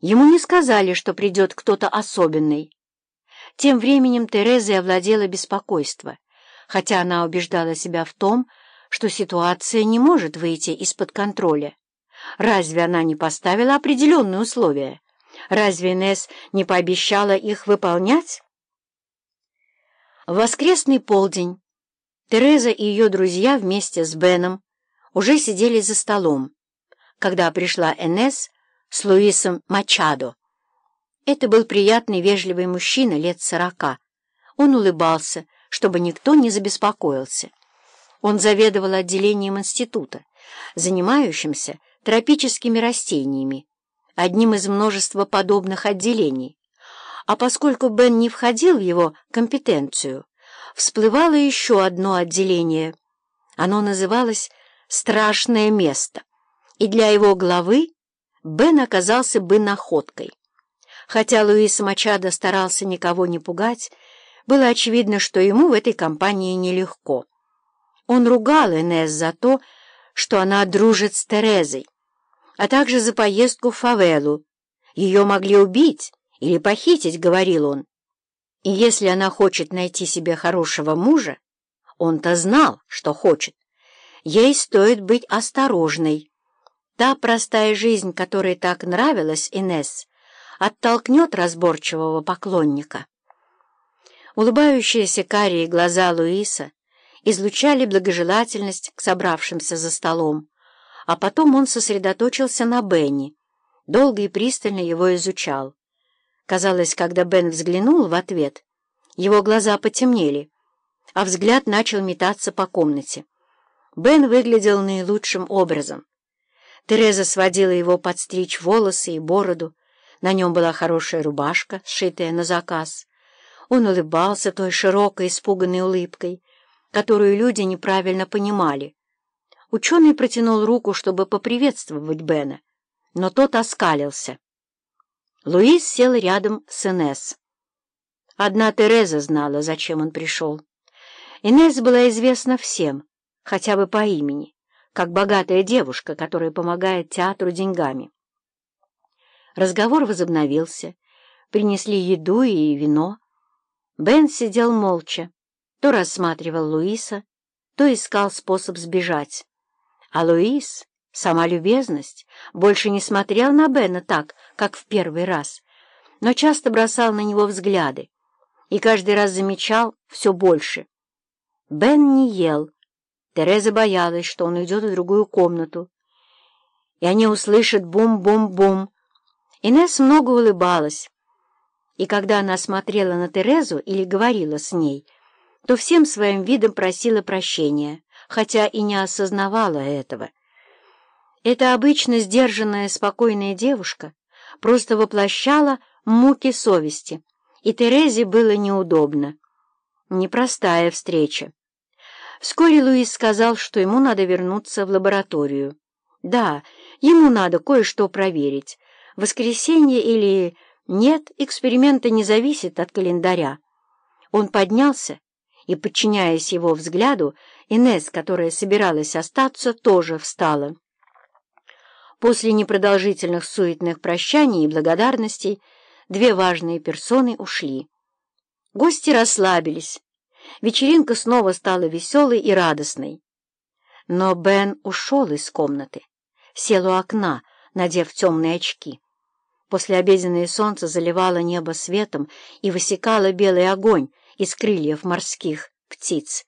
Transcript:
Ему не сказали, что придет кто-то особенный. Тем временем Терезой овладело беспокойство, хотя она убеждала себя в том, что ситуация не может выйти из-под контроля. Разве она не поставила определенные условия? Разве Несс не пообещала их выполнять? Воскресный полдень Тереза и ее друзья вместе с Беном уже сидели за столом, когда пришла Энесс с Луисом Мачадо. Это был приятный, вежливый мужчина лет сорока. Он улыбался, чтобы никто не забеспокоился. Он заведовал отделением института, занимающимся тропическими растениями, одним из множества подобных отделений. А поскольку Бен не входил в его компетенцию, всплывало еще одно отделение. Оно называлось «Страшное место», и для его главы Бен оказался бы находкой. Хотя Луис Мачадо старался никого не пугать, было очевидно, что ему в этой компании нелегко. Он ругал Энесс за то, что она дружит с Терезой, а также за поездку в фавелу. Ее могли убить или похитить, говорил он. И если она хочет найти себе хорошего мужа, он-то знал, что хочет, ей стоит быть осторожной. Та простая жизнь, которая так нравилась Инесс, оттолкнет разборчивого поклонника. Улыбающиеся карие глаза Луиса излучали благожелательность к собравшимся за столом, а потом он сосредоточился на Бенни, долго и пристально его изучал. Казалось, когда Бен взглянул в ответ, его глаза потемнели, а взгляд начал метаться по комнате. Бен выглядел наилучшим образом. Тереза сводила его подстричь волосы и бороду. На нем была хорошая рубашка, сшитая на заказ. Он улыбался той широкой, испуганной улыбкой, которую люди неправильно понимали. Ученый протянул руку, чтобы поприветствовать Бена, но тот оскалился. Луис сел рядом с Инесс. Одна Тереза знала, зачем он пришел. Инесс была известна всем, хотя бы по имени как богатая девушка, которая помогает театру деньгами. Разговор возобновился, принесли еду и вино. Бен сидел молча, то рассматривал Луиса, то искал способ сбежать. А Луис, сама любезность, больше не смотрел на Бена так, как в первый раз, но часто бросал на него взгляды и каждый раз замечал все больше. Бен не ел, Тереза боялась, что он уйдет в другую комнату, и они услышат бум-бум-бум. Инесс много улыбалась, и когда она смотрела на Терезу или говорила с ней, то всем своим видом просила прощения, хотя и не осознавала этого. Эта обычно сдержанная, спокойная девушка просто воплощала муки совести, и Терезе было неудобно. Непростая встреча. Вскоре Луис сказал, что ему надо вернуться в лабораторию. Да, ему надо кое-что проверить. Воскресенье или нет, эксперимента не зависит от календаря. Он поднялся, и, подчиняясь его взгляду, Инесс, которая собиралась остаться, тоже встала. После непродолжительных суетных прощаний и благодарностей две важные персоны ушли. Гости расслабились, Вечеринка снова стала веселой и радостной. Но Бен ушел из комнаты, сел у окна, надев темные очки. Послеобеденное солнце заливало небо светом и высекало белый огонь из крыльев морских птиц.